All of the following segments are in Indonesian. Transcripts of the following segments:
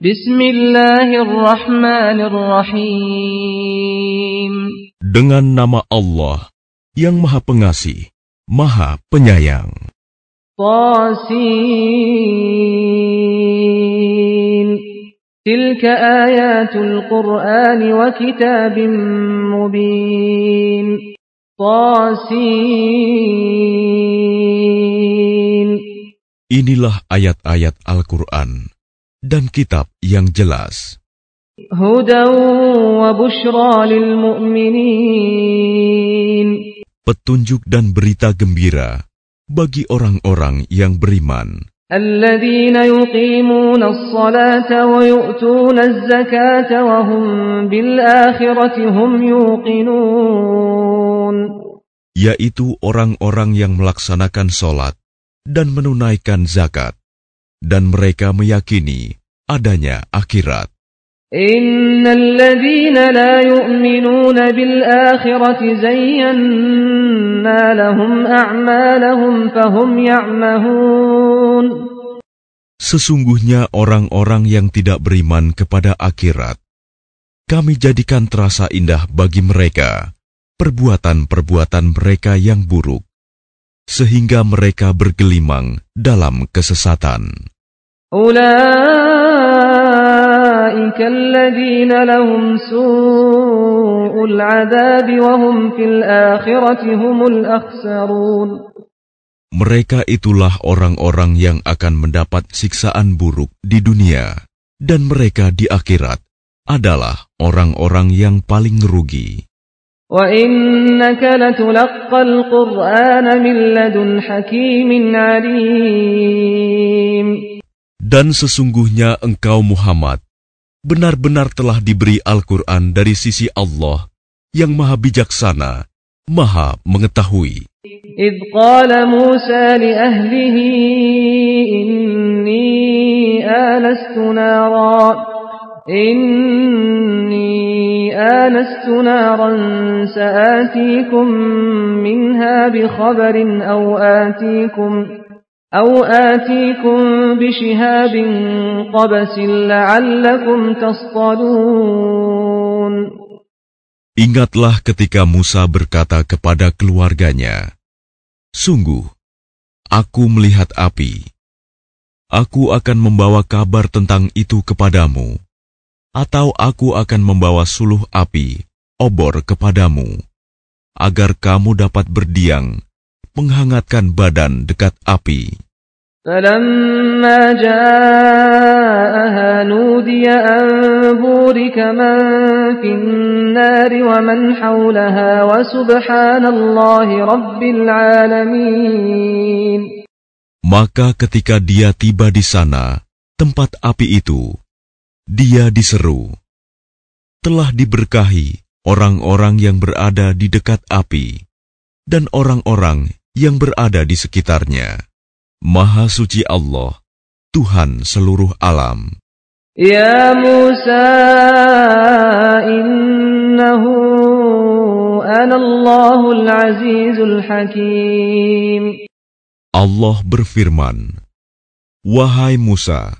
Bismillahirrahmanirrahim. Dengan nama Allah yang Maha Pengasih, Maha Penyayang. Tasin. Tilka ayatul Qur'an wa kitabim mubin. Tasin. Inilah ayat-ayat Al-Quran dan kitab yang jelas. Petunjuk dan berita gembira bagi orang-orang yang beriman. Yaitu orang-orang yang melaksanakan sholat dan menunaikan zakat dan mereka meyakini adanya akhirat. Sesungguhnya orang-orang yang tidak beriman kepada akhirat, kami jadikan terasa indah bagi mereka, perbuatan-perbuatan mereka yang buruk sehingga mereka bergelimang dalam kesesatan. Mereka itulah orang-orang yang akan mendapat siksaan buruk di dunia, dan mereka di akhirat adalah orang-orang yang paling rugi. وإنك لتلقى القرآن من لدن حكيم عليم Dan sesungguhnya engkau Muhammad benar-benar telah diberi Al-Quran dari sisi Allah yang maha bijaksana, maha mengetahui. إذ قال موسى لأهله إني آنست نارا إني آنست نارا سآتيكم منها بخبر أو آتيكم أو آتيكم بشهاب قبس لعلكم تصطلون Ingatlah ketika Musa berkata kepada keluarganya, Sungguh, aku melihat api. Aku akan membawa kabar tentang itu kepadamu, atau aku akan membawa suluh api, obor kepadamu, agar kamu dapat berdiam, menghangatkan badan dekat api. فلما جاءها نودي أن بورك من في النار ومن حولها وسبحان الله رب العالمين Maka ketika dia tiba di sana, tempat api itu, dia diseru, "Telah diberkahi orang-orang yang berada di dekat api dan orang-orang yang berada di sekitarnya." Maha suci Allah, Tuhan seluruh alam. Ya Musa, innahu anallahul azizul hakim. Allah berfirman, Wahai Musa,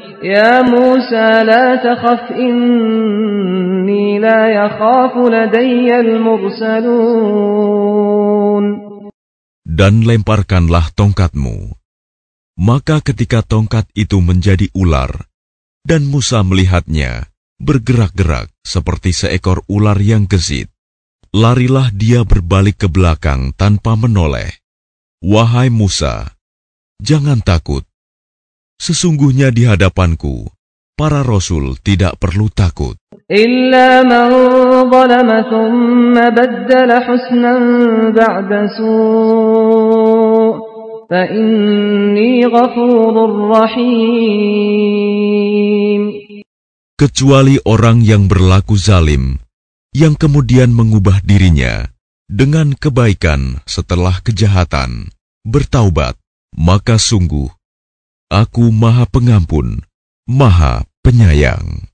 Ya Musa la takhaf inni la yakhafu ladayyal mursalun. Dan lemparkanlah tongkatmu. Maka ketika tongkat itu menjadi ular, dan Musa melihatnya bergerak-gerak seperti seekor ular yang gesit, larilah dia berbalik ke belakang tanpa menoleh. Wahai Musa, jangan takut. Sesungguhnya di hadapanku, para rasul tidak perlu takut. Kecuali orang yang berlaku zalim, yang kemudian mengubah dirinya dengan kebaikan setelah kejahatan, bertaubat, maka sungguh Aku Maha Pengampun, Maha Penyayang.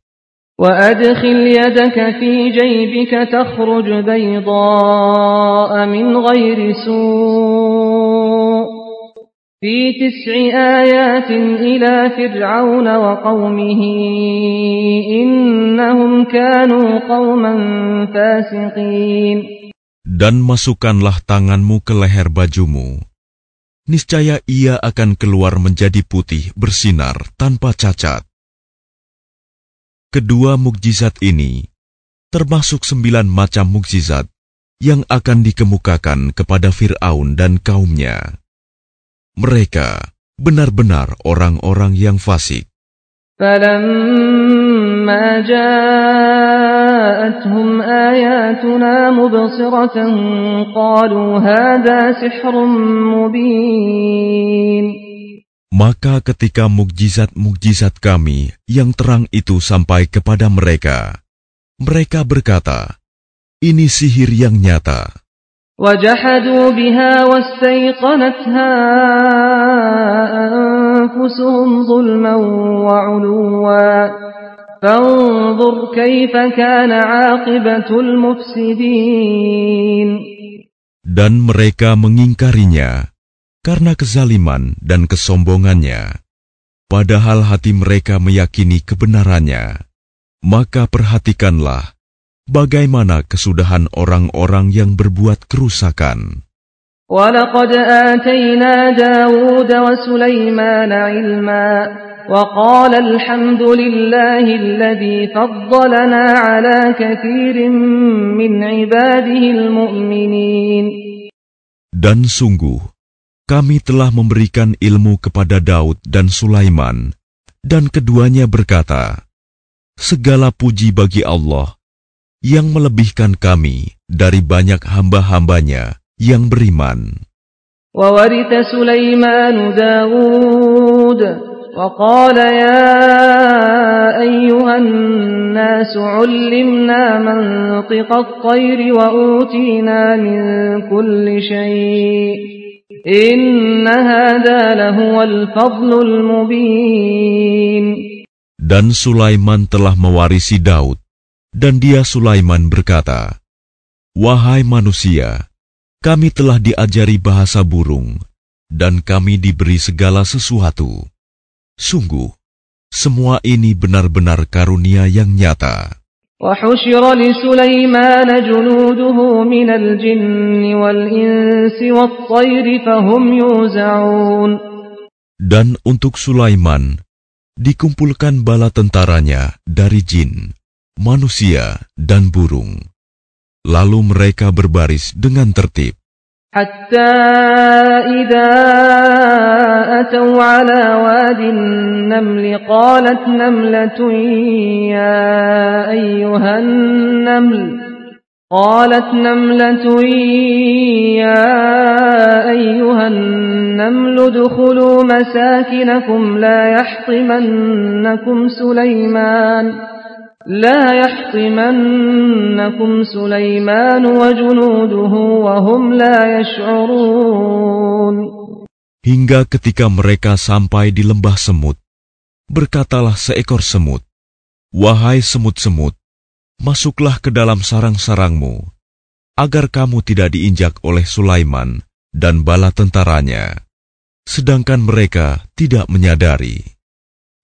وأدخل يدك في جيبك تخرج بيضاء من غير سوء في تسع آيات إلى فرعون وقومه إنهم كانوا قوما فاسقين Dan masukkanlah tanganmu ke leher bajumu. Niscaya ia akan keluar menjadi putih bersinar tanpa cacat. Kedua mukjizat ini termasuk sembilan macam mukjizat yang akan dikemukakan kepada Fir'aun dan kaumnya. Mereka benar-benar orang-orang yang fasik. فلما جاءتهم آياتنا مبصرة قالوا هذا سحر مبين Maka ketika mukjizat-mukjizat kami yang terang itu sampai kepada mereka, mereka berkata, ini sihir yang nyata. وجحدوا بها واستيقنتها أنفسهم ظلما وعلوا فانظر كيف كان عاقبة المفسدين Dan mereka mengingkarinya karena kezaliman dan kesombongannya. Padahal hati mereka meyakini kebenarannya. Maka perhatikanlah bagaimana kesudahan orang-orang yang berbuat kerusakan. وَلَقَدْ آتَيْنَا دَاوُودَ وَسُلَيْمَانَ عِلْمًا وَقَالَ الْحَمْدُ لِلَّهِ الَّذِي فَضَّلَنَا عَلَى كَثِيرٍ مِّنْ عِبَادِهِ الْمُؤْمِنِينَ Dan sungguh, kami telah memberikan ilmu kepada Daud dan Sulaiman, dan keduanya berkata, Segala puji bagi Allah yang melebihkan kami dari banyak hamba-hambanya yang beriman. وورث سليمان داود وقال يا أيها الناس علمنا منطق الطير وأوتينا من كل شيء إن هذا لهو الفضل المبين Dan Sulaiman telah mewarisi Daud dan dia Sulaiman berkata, Wahai manusia, kami telah diajari bahasa burung, dan kami diberi segala sesuatu. Sungguh, semua ini benar-benar karunia yang nyata. وحشر لسليمان جنوده من الجن والإنس والطير فهم يوزعون Dan untuk Sulaiman, dikumpulkan bala tentaranya dari jin, manusia, dan burung. Lalu mereka berbaris dengan tertib. حتى إذا أتوا على واد النمل قالت نملة يا أيها النمل قالت نملة يا أيها النمل ادخلوا مساكنكم لا يحطمنكم سليمان. لا يحطمنكم سليمان وجنوده وهم لا يشعرون Hingga ketika mereka sampai di lembah semut, berkatalah seekor semut, Wahai semut-semut, masuklah ke dalam sarang-sarangmu, agar kamu tidak diinjak oleh Sulaiman dan bala tentaranya, sedangkan mereka tidak menyadari.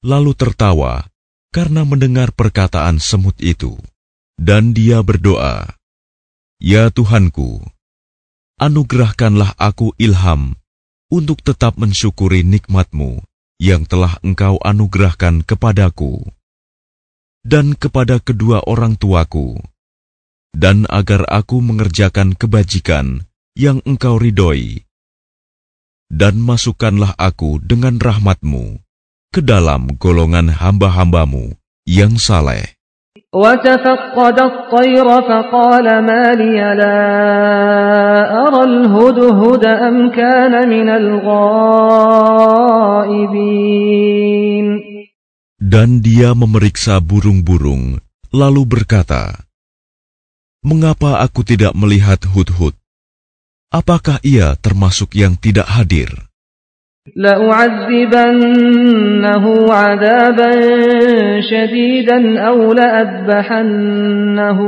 lalu tertawa karena mendengar perkataan semut itu. Dan dia berdoa, Ya Tuhanku, anugerahkanlah aku ilham untuk tetap mensyukuri nikmatmu yang telah engkau anugerahkan kepadaku dan kepada kedua orang tuaku, dan agar aku mengerjakan kebajikan yang engkau ridhoi. Dan masukkanlah aku dengan rahmatmu ke dalam golongan hamba-hambamu yang saleh. وتفقد الطير فقال ما لي لا أرى الهدهد أم كان من الغائبين Dan dia memeriksa burung-burung, lalu berkata, Mengapa aku tidak melihat hudhud? Apakah ia termasuk yang tidak hadir? لأعذبنه عذابا شديدا أو لأذبحنه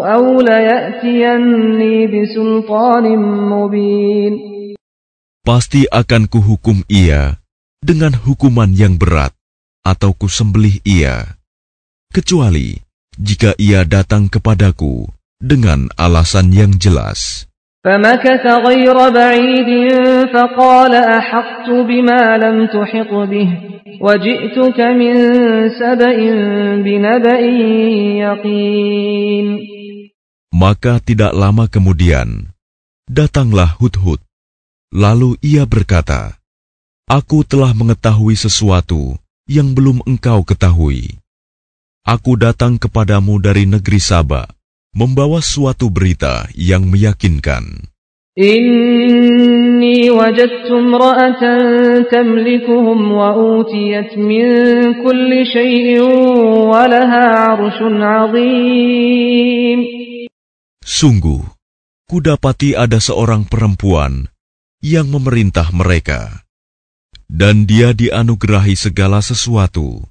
أو ليأتيني بسلطان مبين Pasti akan kuhukum ia dengan hukuman yang berat atau kusembelih ia, kecuali jika ia datang kepadaku dengan alasan yang jelas. فمكث غير بعيد فقال أحطت بما لم تحط به وجئتك من سبأ بنبأ يقين Maka tidak lama kemudian, datanglah Hudhud. Lalu ia berkata, Aku telah mengetahui sesuatu yang belum engkau ketahui. Aku datang kepadamu dari negeri Sabah membawa suatu berita yang meyakinkan. Inni wajadtu imra'atan tamlikuhum wa utiyat min kulli shay'in wa laha 'arsyun 'azim. Sungguh, kudapati ada seorang perempuan yang memerintah mereka dan dia dianugerahi segala sesuatu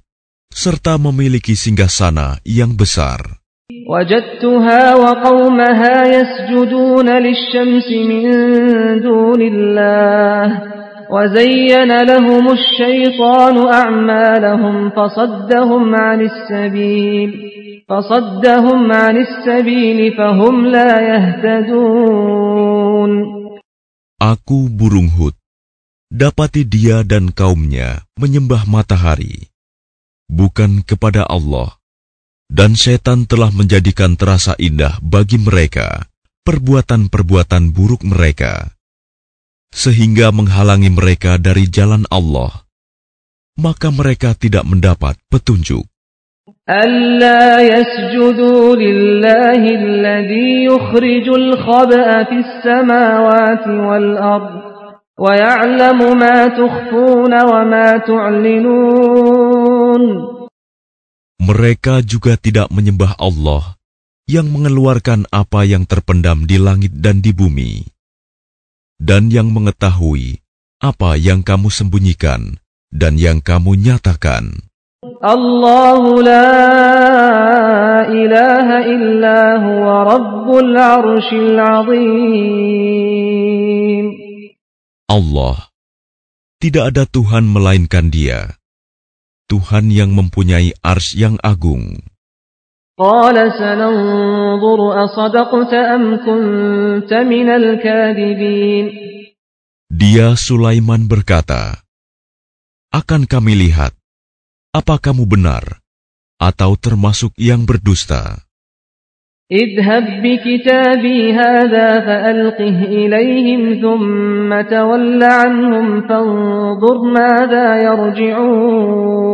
serta memiliki singgasana yang besar. وجدتها وقومها يسجدون للشمس من دون الله وزين لهم الشيطان أعمالهم فصدهم عن السبيل فصدهم عن السبيل فهم لا يهتدون Aku burung hut, dapati dia dan kaumnya menyembah matahari, bukan kepada Allah, dan setan telah menjadikan terasa indah bagi mereka perbuatan-perbuatan buruk mereka, sehingga menghalangi mereka dari jalan Allah, maka mereka tidak mendapat petunjuk. ألا يسجدوا لله الذي يخرج الخبأ في السماوات والأرض ويعلم ما تخفون وما تعلنون Mereka juga tidak menyembah Allah yang mengeluarkan apa yang terpendam di langit dan di bumi, dan yang mengetahui apa yang kamu sembunyikan dan yang kamu nyatakan. Allah, tidak ada Tuhan melainkan dia Tuhan yang mempunyai ars yang agung. Dia Sulaiman berkata, Akan kami lihat, apa kamu benar, atau termasuk yang berdusta. اذهب بكتابي هذا فألقه إليهم ثم تول عنهم فانظر ماذا يرجعون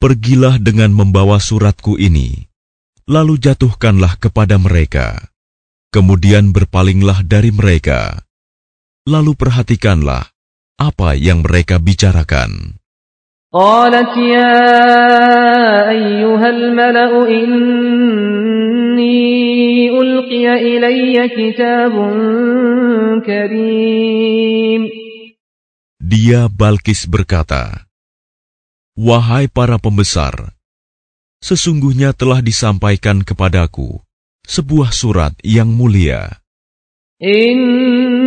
Pergilah dengan membawa suratku ini, lalu jatuhkanlah kepada mereka. Kemudian berpalinglah dari mereka. Lalu perhatikanlah apa yang mereka bicarakan. قالت يا أيها الملأ إني ألقي إلي كتاب كريم Dia Balkis berkata, Wahai para pembesar, sesungguhnya telah disampaikan kepadaku sebuah surat yang mulia. إنه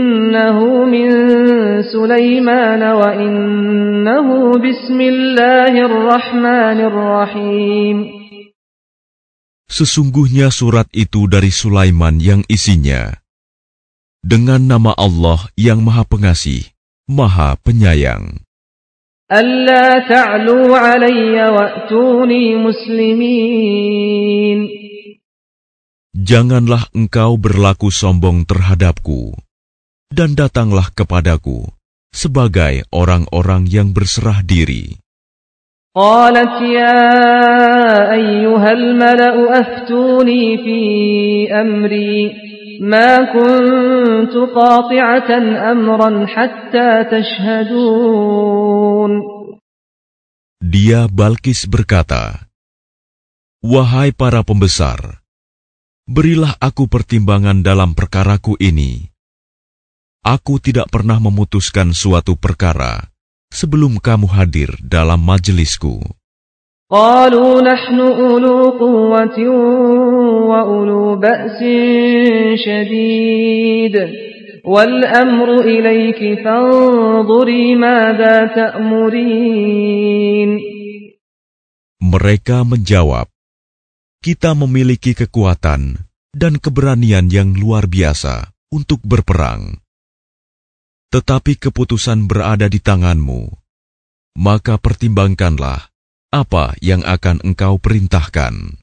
Sesungguhnya surat itu dari Sulaiman yang isinya dengan nama Allah yang Maha Pengasih, Maha Penyayang. Janganlah engkau berlaku sombong terhadapku dan datanglah kepadaku sebagai orang-orang yang berserah diri. قالت يا أيها الملأ أفتوني في أمري ما كنت قاطعة أمرا حتى تشهدون Dia Balkis berkata, Wahai para pembesar, berilah aku pertimbangan dalam perkaraku ini. Aku tidak pernah memutuskan suatu perkara sebelum kamu hadir dalam majelisku. قالوا نحن أولو قوة وأولو بأس شديد والأمر إليك فانظري ماذا تأمرين Mereka menjawab, kita memiliki kekuatan dan keberanian yang luar biasa untuk berperang. Tetapi keputusan berada di tanganmu, maka pertimbangkanlah apa yang akan engkau perintahkan.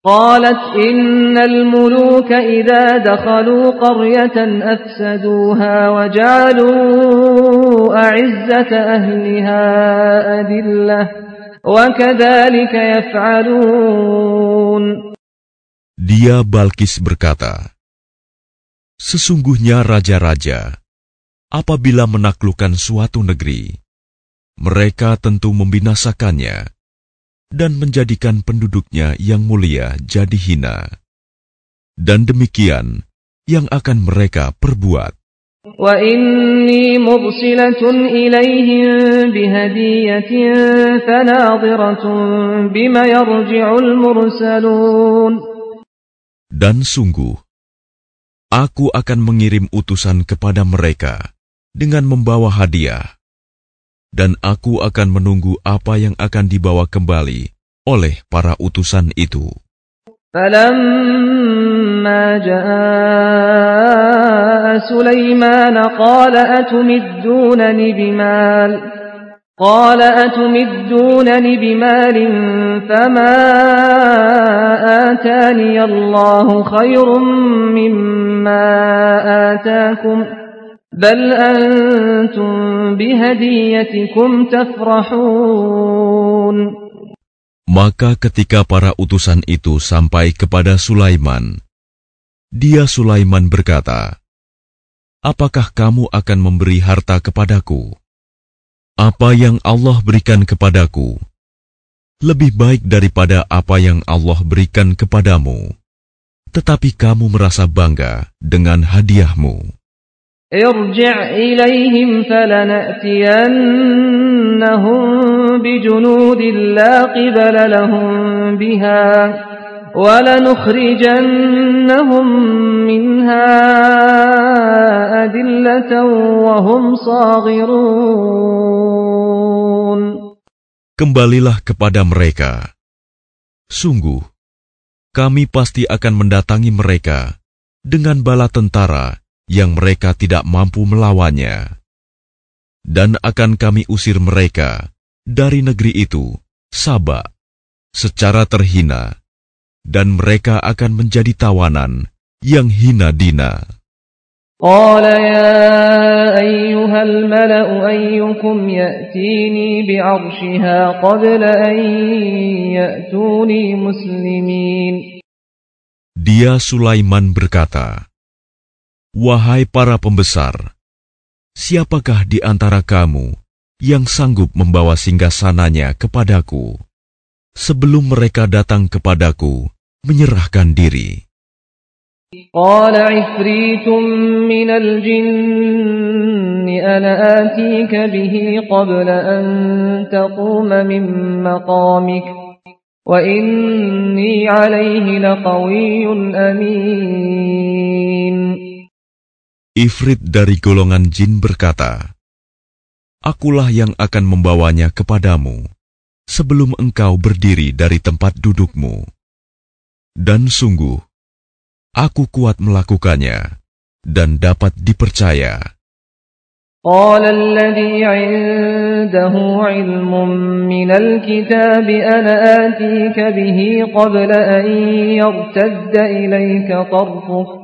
قالت إن الملوك إذا دخلوا قرية أفسدوها وجعلوا أعزة أهلها أذلة وكذلك يفعلون Dia Balkis berkata, Sesungguhnya raja-raja, apabila menaklukkan suatu negeri, mereka tentu membinasakannya dan menjadikan penduduknya yang mulia jadi hina. Dan demikian yang akan mereka perbuat. وإني مرسلة إليهم بهدية فناظرة بما يرجع المرسلون Dan sungguh, aku akan mengirim utusan kepada mereka dengan membawa hadiah. Dan aku akan menunggu apa yang akan dibawa kembali oleh para utusan itu. فلما جاء سليمان قال أتمدونني بمال قال أتمدونني بمال فما آتاني الله خير مما آتاكم بل أنتم بهديتكم تفرحون Maka ketika para utusan itu sampai kepada Sulaiman, dia Sulaiman berkata, Apakah kamu akan memberi harta kepadaku? Apa yang Allah berikan kepadaku lebih baik daripada apa yang Allah berikan kepadamu, tetapi kamu merasa bangga dengan hadiahmu. ارجع إليهم فلنأتينهم بجنود لا قبل لهم بها ولنخرجنهم منها أذلة وهم صاغرون Kembalilah kepada mereka. Sungguh, kami pasti akan mendatangi mereka dengan bala tentara yang mereka tidak mampu melawannya, dan akan kami usir mereka dari negeri itu, Saba, secara terhina, dan mereka akan menjadi tawanan yang hina dina. قال يا أيها الملأ أيكم يأتيني بعرشها قبل أن يأتوني مسلمين Dia Sulaiman berkata, Wahai para pembesar, siapakah di antara kamu yang sanggup membawa singgasananya kepadaku sebelum mereka datang kepadaku menyerahkan diri? قال عفريت من الجن أنا آتيك به قبل أن تقوم من مقامك وإني عليه لقوي أمين Ifrit dari golongan jin berkata, Akulah yang akan membawanya kepadamu sebelum engkau berdiri dari tempat dudukmu. Dan sungguh, aku kuat melakukannya dan dapat dipercaya. قال الذي عنده علم من الكتاب أنا آتيك به قبل أن يرتد إليك طرفك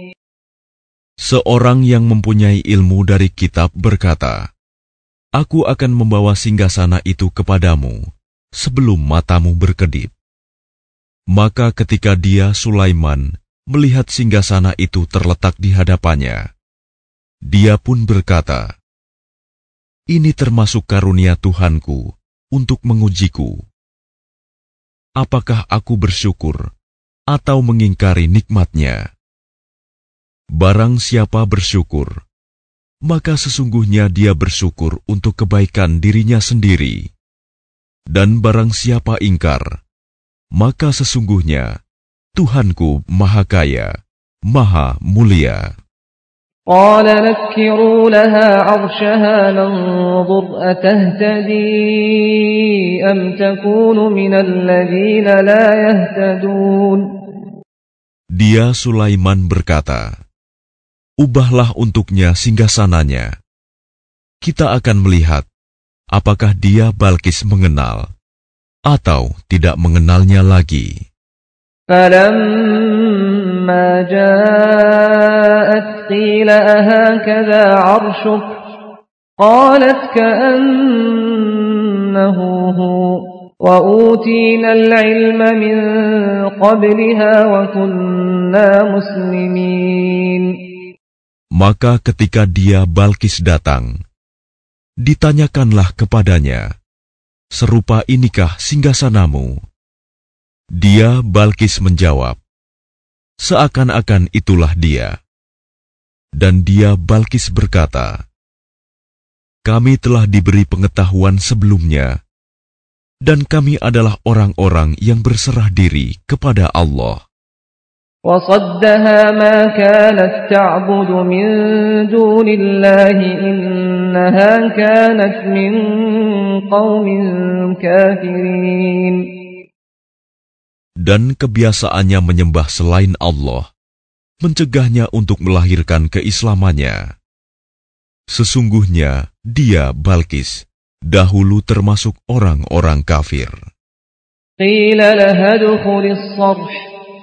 Seorang yang mempunyai ilmu dari kitab berkata, Aku akan membawa singgasana itu kepadamu sebelum matamu berkedip. Maka ketika dia, Sulaiman, melihat singgasana itu terletak di hadapannya, dia pun berkata, Ini termasuk karunia Tuhanku untuk mengujiku. Apakah aku bersyukur atau mengingkari nikmatnya? Barang siapa bersyukur, maka sesungguhnya dia bersyukur untuk kebaikan dirinya sendiri. Dan barang siapa ingkar, maka sesungguhnya Tuhanku Maha Kaya, Maha Mulia. قال نكروا لها عرشها ننظر أتهتدي أم تكون من الذين لا يهتدون Dia Sulaiman berkata, Ubahlah untuknya singgasananya. Kita akan melihat apakah dia Balkis mengenal atau tidak mengenalnya lagi. Maka ketika dia Balkis datang, ditanyakanlah kepadanya, serupa inikah singgasanamu? Dia Balkis menjawab, seakan-akan itulah dia. Dan dia Balkis berkata, kami telah diberi pengetahuan sebelumnya, dan kami adalah orang-orang yang berserah diri kepada Allah. وصدها ما كانت تعبد من دون الله إنها كانت من قوم كافرين Dan kebiasaannya menyembah selain Allah, mencegahnya untuk melahirkan keislamannya. Sesungguhnya dia Balkis, dahulu termasuk orang-orang kafir. قيل لها ادخل الصرح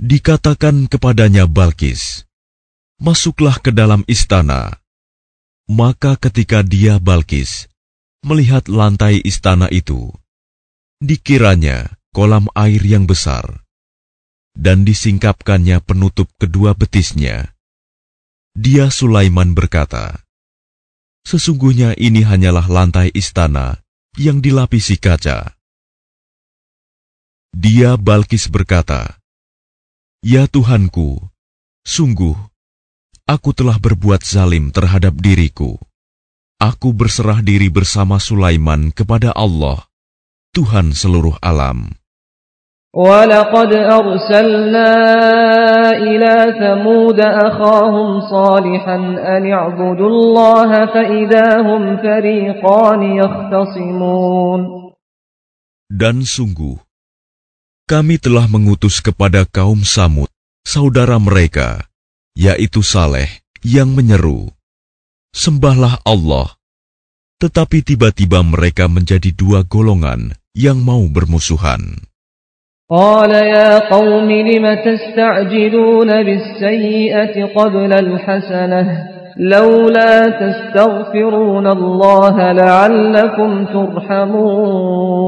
Dikatakan kepadanya Balkis, Masuklah ke dalam istana. Maka ketika dia Balkis melihat lantai istana itu, dikiranya kolam air yang besar, dan disingkapkannya penutup kedua betisnya. Dia Sulaiman berkata, Sesungguhnya ini hanyalah lantai istana yang dilapisi kaca. Dia Balkis berkata, Ya Tuhanku, sungguh, aku telah berbuat zalim terhadap diriku. Aku berserah diri bersama Sulaiman kepada Allah, Tuhan seluruh alam. ولقد أرسلنا إلى ثمود أخاهم صالحا أن اعبدوا الله فإذا هم فريقان يختصمون Dan sungguh, kami telah mengutus kepada kaum Samud, saudara mereka, yaitu Saleh, yang menyeru, Sembahlah Allah. Tetapi tiba-tiba mereka menjadi dua golongan yang mau bermusuhan. قال يا قوم لم تستعجلون بالسيئة قبل الحسنة لولا تستغفرون الله لعلكم ترحمون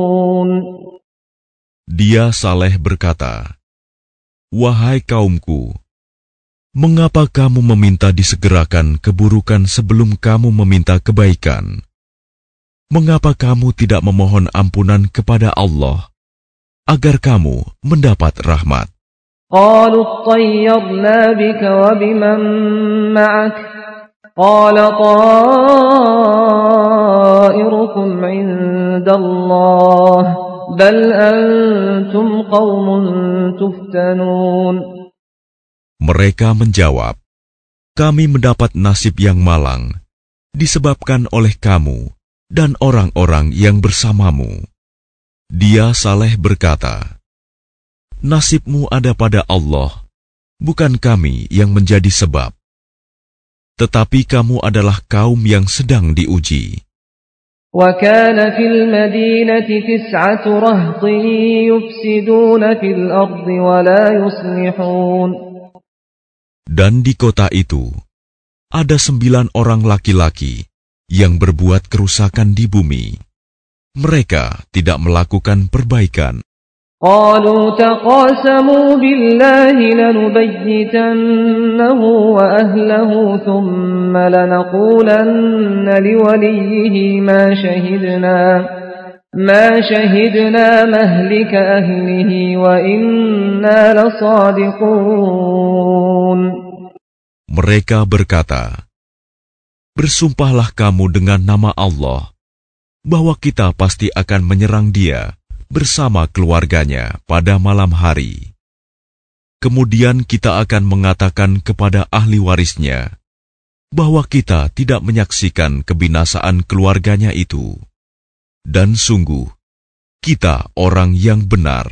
dia Saleh berkata, Wahai kaumku, mengapa kamu meminta disegerakan keburukan sebelum kamu meminta kebaikan? Mengapa kamu tidak memohon ampunan kepada Allah agar kamu mendapat rahmat? Allah اطيرنا بك وبمن معك قال طائركم عند الله بل أنتم قوم تفتنون Mereka menjawab, kami mendapat nasib yang malang disebabkan oleh kamu dan orang-orang yang bersamamu. Dia Saleh berkata, nasibmu ada pada Allah, bukan kami yang menjadi sebab. Tetapi kamu adalah kaum yang sedang diuji. وكان في المدينة تسعة رهط يفسدون في الأرض ولا يصلحون Dan di kota itu, ada sembilan orang laki-laki yang berbuat kerusakan di bumi. Mereka tidak melakukan perbaikan. قالوا تقاسموا بالله لنبيتنه وأهله ثم لنقولن لوليه ما شهدنا ما شهدنا مهلك أهله وإنا لصادقون Mereka berkata, Bersumpahlah kamu dengan nama Allah, bahwa kita pasti akan menyerang dia bersama keluarganya pada malam hari. Kemudian kita akan mengatakan kepada ahli warisnya bahwa kita tidak menyaksikan kebinasaan keluarganya itu. Dan sungguh, kita orang yang benar.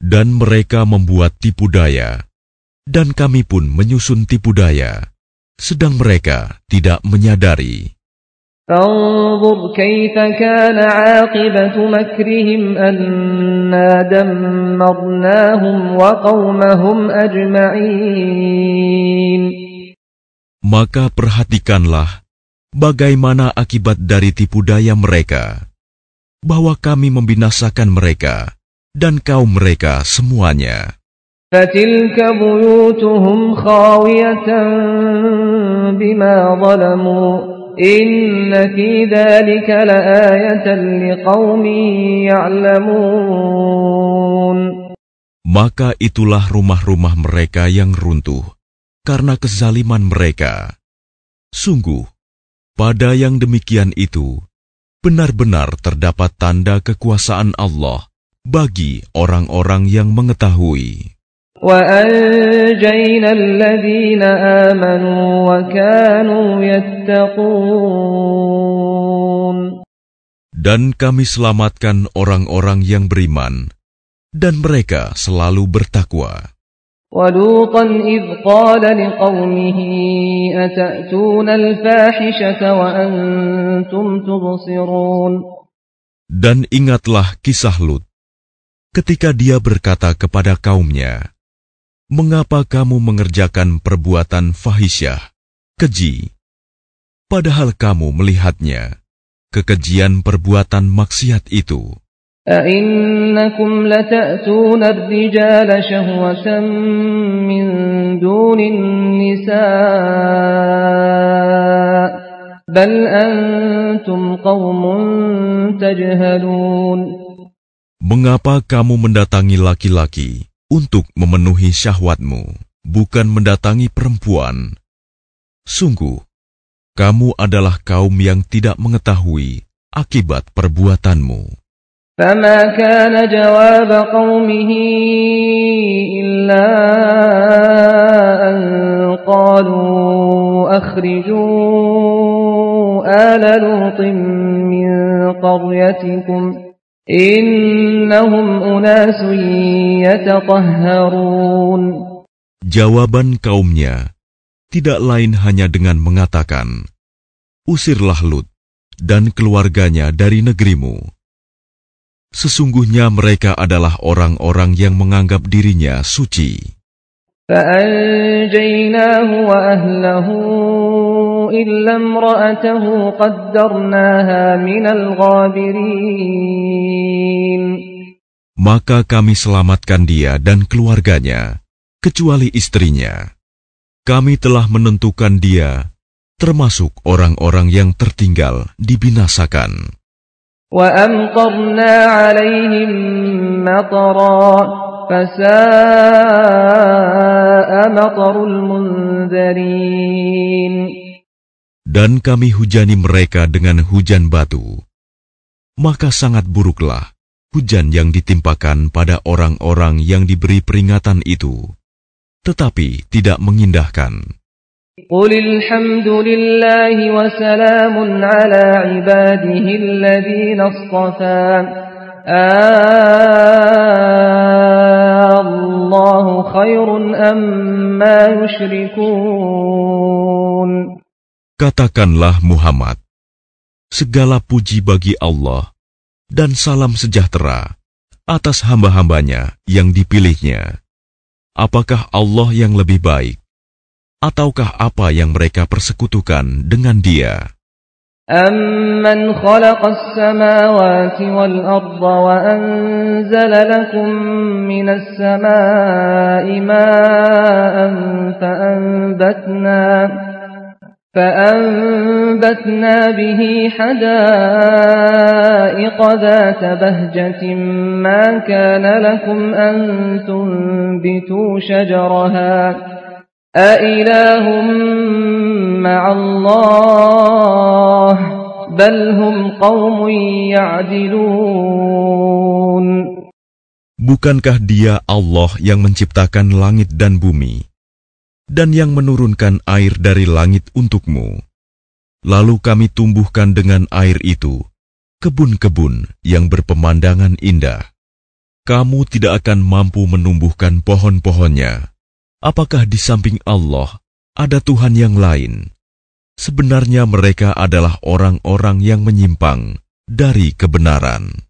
Dan mereka membuat tipu daya, dan kami pun menyusun tipu daya, sedang mereka tidak menyadari. Maka perhatikanlah bagaimana akibat dari tipu daya mereka, bahwa kami membinasakan mereka dan kaum mereka semuanya. فتلك بيوتهم خاوية بما ظلموا إن في ذلك لآية لقوم يعلمون Maka itulah rumah-rumah mereka yang runtuh karena kezaliman mereka. Sungguh, pada yang demikian itu, benar-benar terdapat tanda kekuasaan Allah bagi orang-orang yang mengetahui. وأنجينا الذين آمنوا وكانوا يتقون Dan kami selamatkan orang-orang yang beriman, dan mereka selalu bertakwa. ولوطا إذ قال لقومه أتأتون الفاحشة وأنتم تبصرون Dan ingatlah kisah Lut, ketika dia berkata kepada kaumnya, Mengapa kamu mengerjakan perbuatan fahisyah, keji, padahal kamu melihatnya, kekejian perbuatan maksiat itu? أئنكم لتأتون الرجال شهوة من دون النساء بل أنتم قوم تجهلون Mengapa kamu mendatangi laki-laki untuk memenuhi syahwatmu, bukan mendatangi perempuan? Sungguh, kamu adalah kaum yang tidak mengetahui akibat perbuatanmu. فما كان جواب قومه إلا أن قالوا أخرجوا آل لوط من قريتكم إنهم أناس يتطهرون Jawaban kaumnya tidak lain hanya dengan mengatakan, Usirlah Lut dan keluarganya dari negerimu. Sesungguhnya mereka adalah orang-orang yang menganggap dirinya suci. فأنجيناه وأهله إلا امرأته قدرناها من الغابرين Maka kami selamatkan dia dan keluarganya, kecuali istrinya. Kami telah menentukan dia termasuk orang-orang yang tertinggal dibinasakan. وأمطرنا عليهم مطرا فساء مطر المنذرين dan kami hujani mereka dengan hujan batu, maka sangat buruklah hujan yang ditimpakan pada orang-orang yang diberi peringatan itu, tetapi tidak mengindahkan. Allahu khairun amma yushrikun. Katakanlah Muhammad, segala puji bagi Allah dan salam sejahtera atas hamba-hambanya yang dipilihnya. Apakah Allah yang lebih baik ataukah apa yang mereka persekutukan dengan dia? أَمَّنْ خَلَقَ السَّمَاوَاتِ وَالْأَرْضَ وَأَنزَلَ لَكُم مِّنَ السَّمَاءِ مَاءً فَأَنبَتْنَا فَأَنبَتْنَا بِهِ حَدَائِقَ ذَاتَ بَهْجَةٍ مَّا كَانَ لَكُمْ أَن تُنبِتُوا شَجَرَهَا أإله مع الله بل هم قوم يعدلون Bukankah dia Allah yang menciptakan langit dan bumi, Dan yang menurunkan air dari langit untukmu? Lalu kami tumbuhkan dengan air itu kebun-kebun yang berpemandangan indah. Kamu tidak akan mampu menumbuhkan pohon-pohonnya. Apakah di samping Allah ada Tuhan yang lain? Sebenarnya mereka adalah orang-orang yang menyimpang dari kebenaran.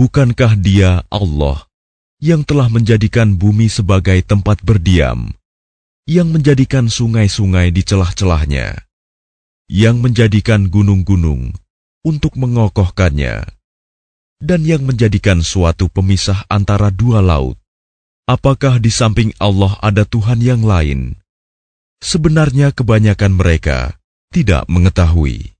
Bukankah dia Allah yang telah menjadikan bumi sebagai tempat berdiam, yang menjadikan sungai-sungai di celah-celahnya, yang menjadikan gunung-gunung untuk mengokohkannya, dan yang menjadikan suatu pemisah antara dua laut? Apakah di samping Allah ada Tuhan yang lain? Sebenarnya kebanyakan mereka tidak mengetahui.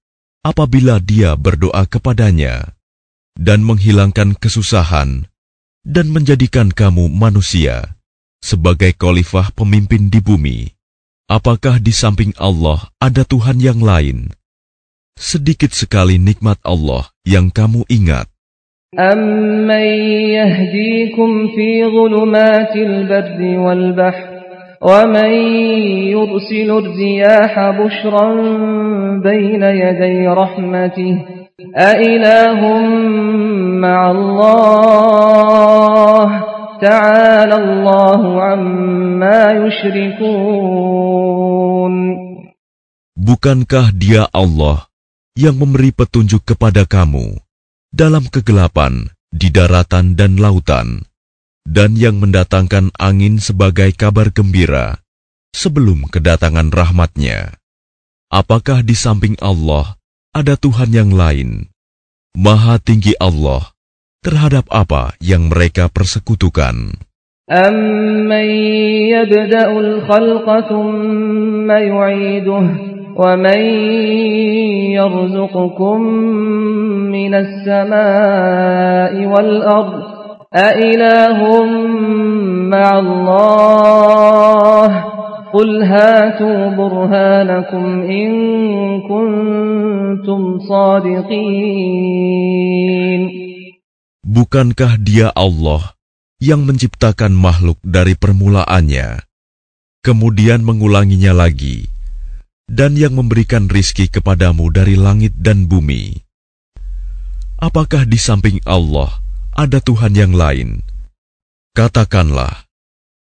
apabila dia berdoa kepadanya dan menghilangkan kesusahan dan menjadikan kamu manusia sebagai khalifah pemimpin di bumi? Apakah di samping Allah ada Tuhan yang lain? Sedikit sekali nikmat Allah yang kamu ingat. أَمَّن يَهْدِيكُمْ فِي ظُلُمَاتِ الْبَرِّ وَالْبَحْرِ وَمَن يُرْسِلُ الرِّيَاحَ بُشْرًا بَيْنَ يَدَيْ رَحْمَتِهِ أَإِلَٰهٌ مَّعَ اللَّهِ تَعَالَى اللَّهُ عَمَّا يُشْرِكُونَ Bukankah dia Allah yang memberi petunjuk kepada kamu dalam kegelapan di daratan dan lautan, dan yang mendatangkan angin sebagai kabar gembira sebelum kedatangan rahmatnya? Apakah di samping Allah ada Tuhan yang lain? Maha tinggi Allah terhadap apa yang mereka persekutukan. أَمَّن يَبْدَأُ الْخَلْقَ ثُمَّ يُعِيدُهُ وَمَن يَرْزُقُكُم مِّنَ السَّمَاءِ وَالْأَرْضِ أَإِلَٰهٌ مَّعَ اللَّهِ قُلْ هَاتُوا بُرْهَانَكُمْ إِن كُنتُمْ صَادِقِينَ Bukankah dia Allah yang menciptakan makhluk dari permulaannya, kemudian mengulanginya lagi, dan yang memberikan rizki kepadamu dari langit dan bumi? Apakah di samping Allah ada Tuhan yang lain? Katakanlah,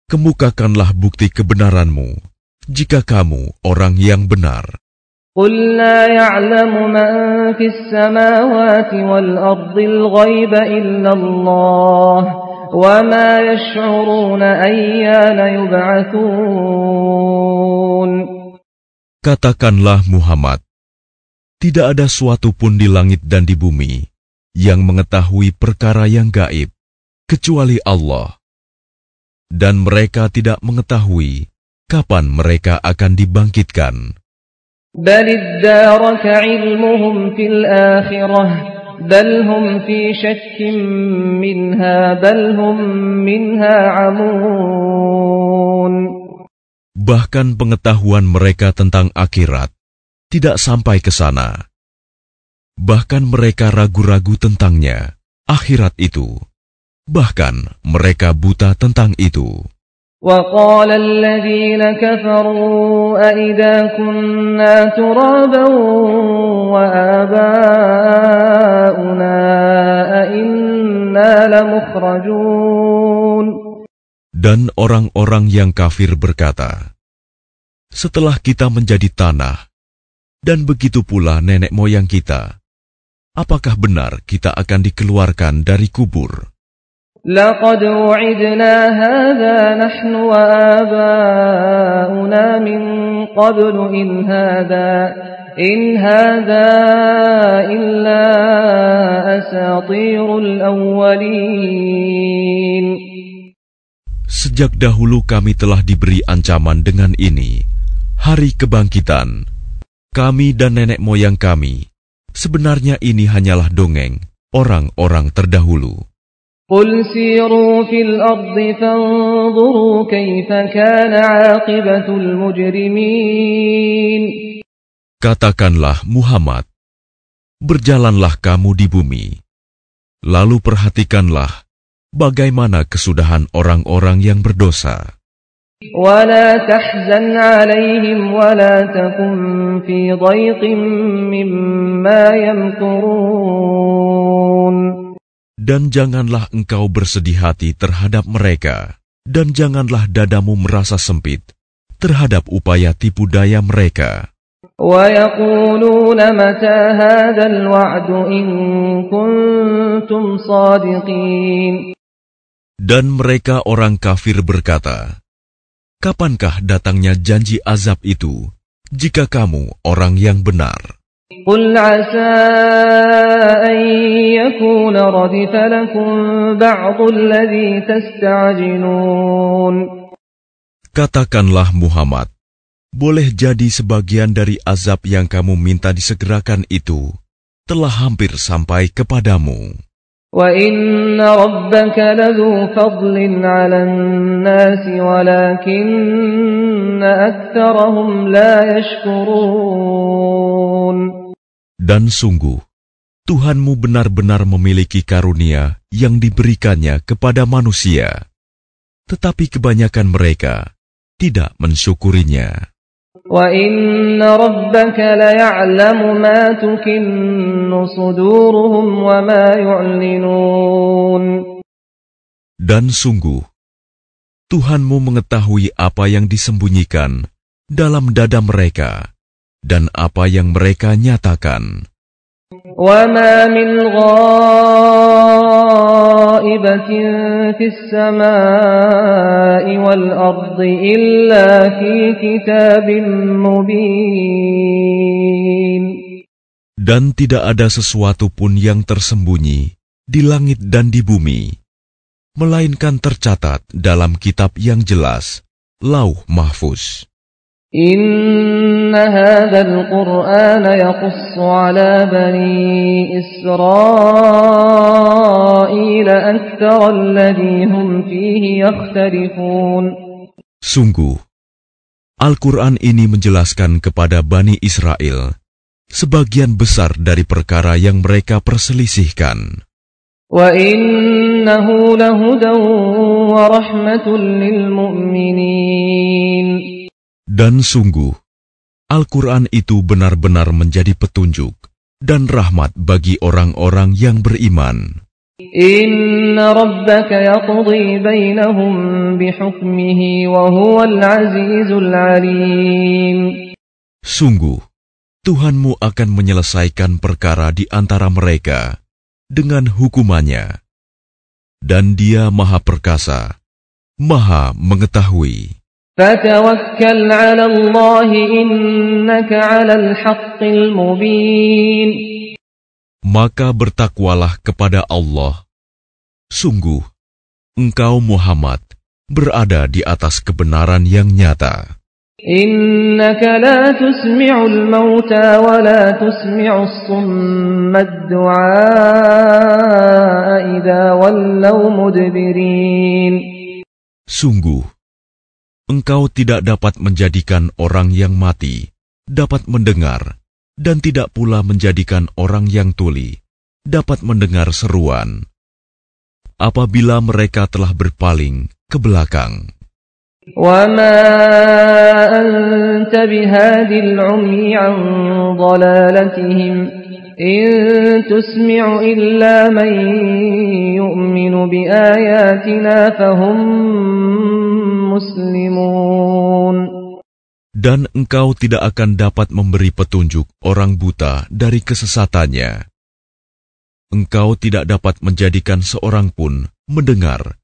kemukakanlah bukti kebenaranmu jika kamu orang yang benar. قل لا يعلم من في السماوات والأرض الغيب إلا الله وما يشعرون أيان يبعثون Katakanlah Muhammad, tidak ada suatu pun di langit dan di bumi yang mengetahui perkara yang gaib, kecuali Allah. Dan mereka tidak mengetahui kapan mereka akan dibangkitkan. Bahkan pengetahuan mereka tentang akhirat tidak sampai ke sana Bahkan mereka ragu-ragu tentangnya, akhirat itu. Bahkan mereka buta tentang itu. وقال الذين كفروا أئذا كنا ترابا وآباؤنا أئنا لمخرجون Dan orang-orang yang kafir berkata, Setelah kita menjadi tanah, dan begitu pula nenek moyang kita, apakah benar kita akan dikeluarkan dari kubur? لقد وعدنا هذا نحن وآباؤنا من قبل إن هذا إن هذا إلا أساطير الأولين Sejak dahulu kami telah diberi ancaman dengan ini. Hari kebangkitan, kami dan nenek moyang kami, sebenarnya ini hanyalah dongeng orang-orang terdahulu. قل سيروا في الأرض فانظروا كيف كان عاقبة المجرمين Katakanlah Muhammad, berjalanlah kamu di bumi, lalu perhatikanlah bagaimana kesudahan orang-orang yang berdosa. ولا تحزن عليهم ولا تكن في ضيق مما يمكرون Dan janganlah engkau bersedih hati terhadap mereka, dan janganlah dadamu merasa sempit terhadap upaya tipu daya mereka. ويقولون متى هذا الوعد إن كنتم صادقين Dan mereka orang kafir berkata, Kapankah datangnya janji azab itu, jika kamu orang yang benar? قل عسى أن يكون ردف لكم بعض الذي تستعجلون Katakanlah Muhammad, boleh jadi sebagian dari azab yang kamu minta disegerakan itu telah hampir sampai kepadamu. وإن ربك لذو فضل على الناس ولكن أكثرهم لا يشكرون Dan sungguh, Tuhanmu benar-benar memiliki karunia yang diberikannya kepada manusia. Tetapi kebanyakan mereka tidak mensyukurinya. وإن ربك ليعلم ما تكن صدورهم وما يعلنون Dan sungguh, Tuhanmu mengetahui apa yang disembunyikan dalam dada mereka dan apa yang mereka nyatakan. وما من غائبة في السماء والأرض إلا في كتاب مبين Dan tidak ada sesuatu pun yang tersembunyi di langit dan di bumi, melainkan tercatat dalam kitab yang jelas, Lauh Mahfuz. إن هذا القرآن يقص على بني إسرائيل أكثر الذي هم فيه يختلفون Sungguh, Al-Quran ini menjelaskan kepada Bani Israel sebagian besar dari perkara yang mereka perselisihkan. وإنه لهدى ورحمة للمؤمنين Dan sungguh, Al-Quran itu benar-benar menjadi petunjuk dan rahmat bagi orang-orang yang beriman. Inna rabbaka yaqdi bainahum bihukmihi wa huwal azizul alim. Sungguh, Tuhanmu akan menyelesaikan perkara di antara mereka dengan hukumannya. Dan dia maha perkasa, maha mengetahui. فتوكل على الله إنك على الحق المبين Maka bertakwalah kepada Allah. Sungguh, engkau Muhammad berada di atas kebenaran yang nyata. إنك لا تسمع الموتى ولا تسمع الصم الدعاء إذا ولوا مدبرين Sungguh, engkau tidak dapat menjadikan orang yang mati dapat mendengar, dan tidak pula menjadikan orang yang tuli dapat mendengar seruan apabila mereka telah berpaling ke belakang. وما أنت بهاد العمي عن ضلالتهم إن تسمع إلا من يؤمن بآياتنا فهم مسلمون Dan engkau tidak akan dapat memberi petunjuk orang buta dari kesesatannya. Engkau tidak dapat menjadikan seorang pun mendengar,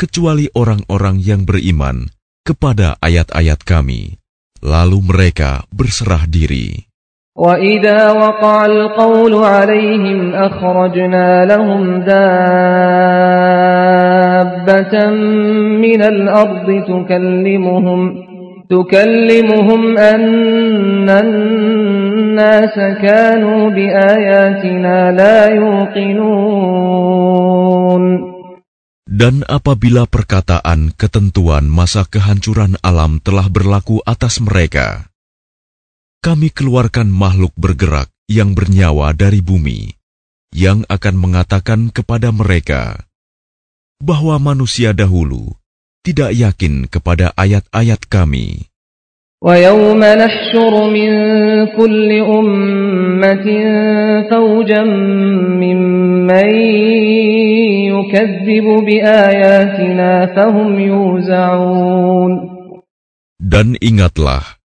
kecuali orang-orang yang beriman kepada ayat-ayat kami. Lalu mereka berserah diri. وإذا وقع القول عليهم أخرجنا لهم دابة من الأرض تكلمهم تكلمهم أن الناس كانوا بآياتنا لا يوقنون Dan apabila perkataan ketentuan masa kehancuran alam telah berlaku atas mereka, kami keluarkan makhluk bergerak yang bernyawa dari bumi, yang akan mengatakan kepada mereka bahwa manusia dahulu tidak yakin kepada ayat-ayat kami. ويوم نحشر من كل أمة فوجا ممن يكذب بآياتنا فهم يوزعون Dan ingatlah,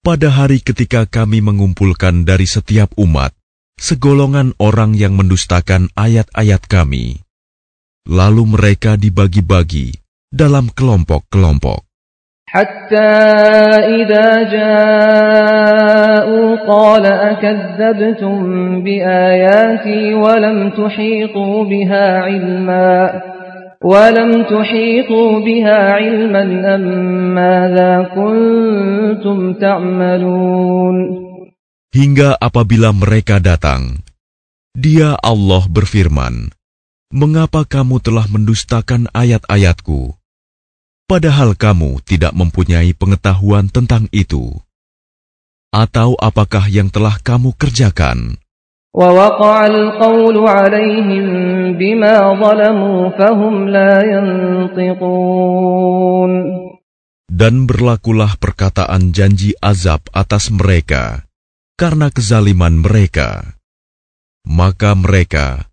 pada hari ketika kami mengumpulkan dari setiap umat segolongan orang yang mendustakan ayat-ayat kami, lalu mereka dibagi-bagi dalam kelompok-kelompok. حتى إذا جاءوا قال أكذبتم بآياتي ولم تحيطوا بها علما ولم تحيطوا بها علما أم ماذا كنتم تعملون Hingga apabila mereka datang, dia Allah berfirman, mengapa kamu telah mendustakan ayat-ayatku? Padahal kamu tidak mempunyai pengetahuan tentang itu. Atau apakah yang telah kamu kerjakan? Dan berlakulah perkataan janji azab atas mereka, karena kezaliman mereka. Maka mereka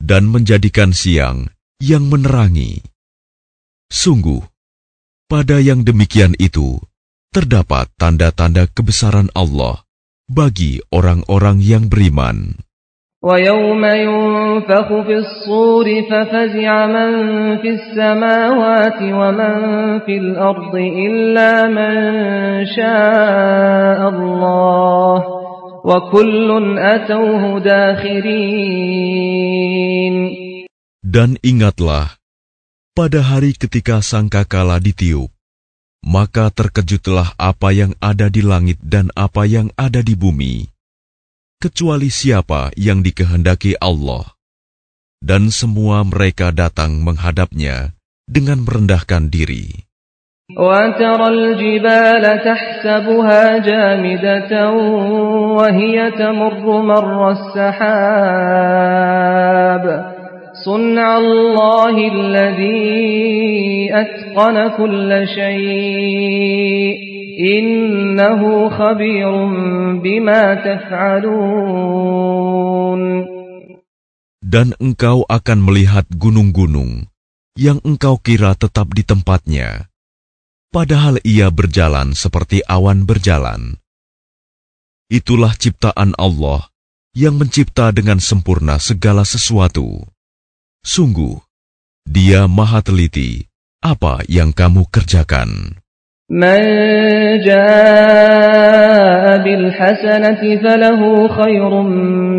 dan menjadikan siang yang menerangi? Sungguh, Pada yang demikian itu, terdapat tanda-tanda kebesaran Allah bagi orang-orang yang beriman. ويوم ينفخ في الصور ففزع من في السماوات ومن في الأرض إلا من شاء الله وكل أتوه داخرين Dan ingatlah, pada hari ketika sangkakala ditiup, maka terkejutlah apa yang ada di langit dan apa yang ada di bumi, kecuali siapa yang dikehendaki Allah. Dan semua mereka datang menghadapnya dengan merendahkan diri. وترى الجبال تحسبها جامدة وهي تمر مر السحاب. صنع الله الذي أتقن كل شيء. إنه خبير بما تفعلون. Dan engkau akan melihat gunung-gunung yang engkau kira tetap di tempatnya, padahal ia berjalan seperti awan berjalan. Itulah ciptaan Allah yang mencipta dengan sempurna segala sesuatu. Sungguh, Dia Maha Teliti apa yang kamu kerjakan. من جاء بالحسنة فله خير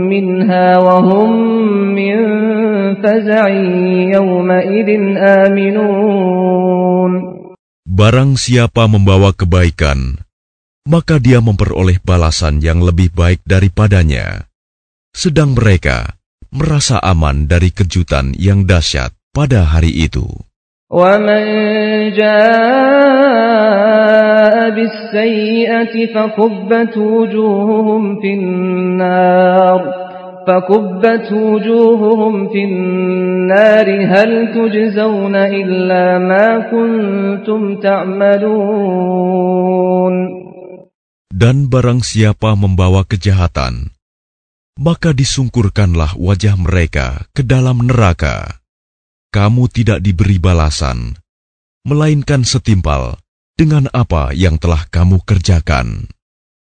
منها وهم من فزع يومئذ آمنون Barang siapa membawa kebaikan, maka dia memperoleh balasan yang lebih baik daripadanya. Sedang mereka merasa aman dari kejutan yang dahsyat pada hari itu. ومن جاء بالسيئة فكبت وجوههم في النار فكبت وجوههم في النار هل تجزون إلا ما كنتم تعملون Dan barang siapa membawa kejahatan, maka disungkurkanlah wajah mereka ke dalam neraka. Kamu tidak diberi balasan, melainkan setimpal dengan apa yang telah kamu kerjakan.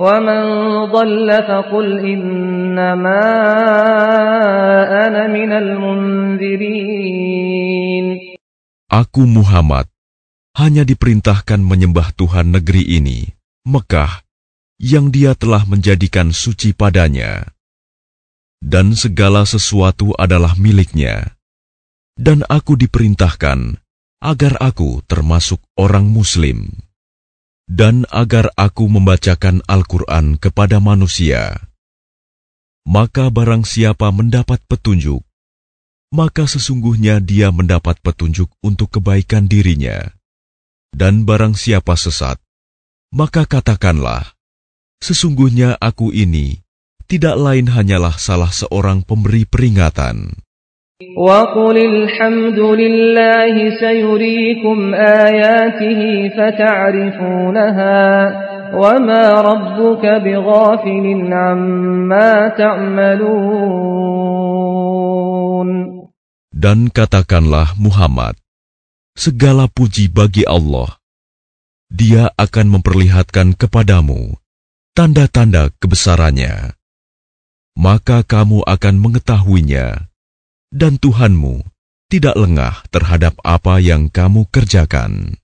ومن ضل فقل إنما أنا من المنذرين Aku Muhammad hanya diperintahkan menyembah Tuhan negeri ini, Mekah, yang dia telah menjadikan suci padanya. Dan segala sesuatu adalah miliknya. Dan aku diperintahkan agar aku termasuk orang muslim. Dan agar aku membacakan Al-Quran kepada manusia. Maka barang siapa mendapat petunjuk, maka sesungguhnya dia mendapat petunjuk untuk kebaikan dirinya. Dan barang siapa sesat, maka katakanlah, sesungguhnya aku ini tidak lain hanyalah salah seorang pemberi peringatan. وقل الحمد لله سيريكم آياته فتعرفونها وما ربك بغافل عما تعملون Dan katakanlah Muhammad, segala puji bagi Allah. Dia akan memperlihatkan kepadamu tanda-tanda kebesarannya. Maka kamu akan mengetahuinya, dan Tuhanmu tidak lengah terhadap apa yang kamu kerjakan.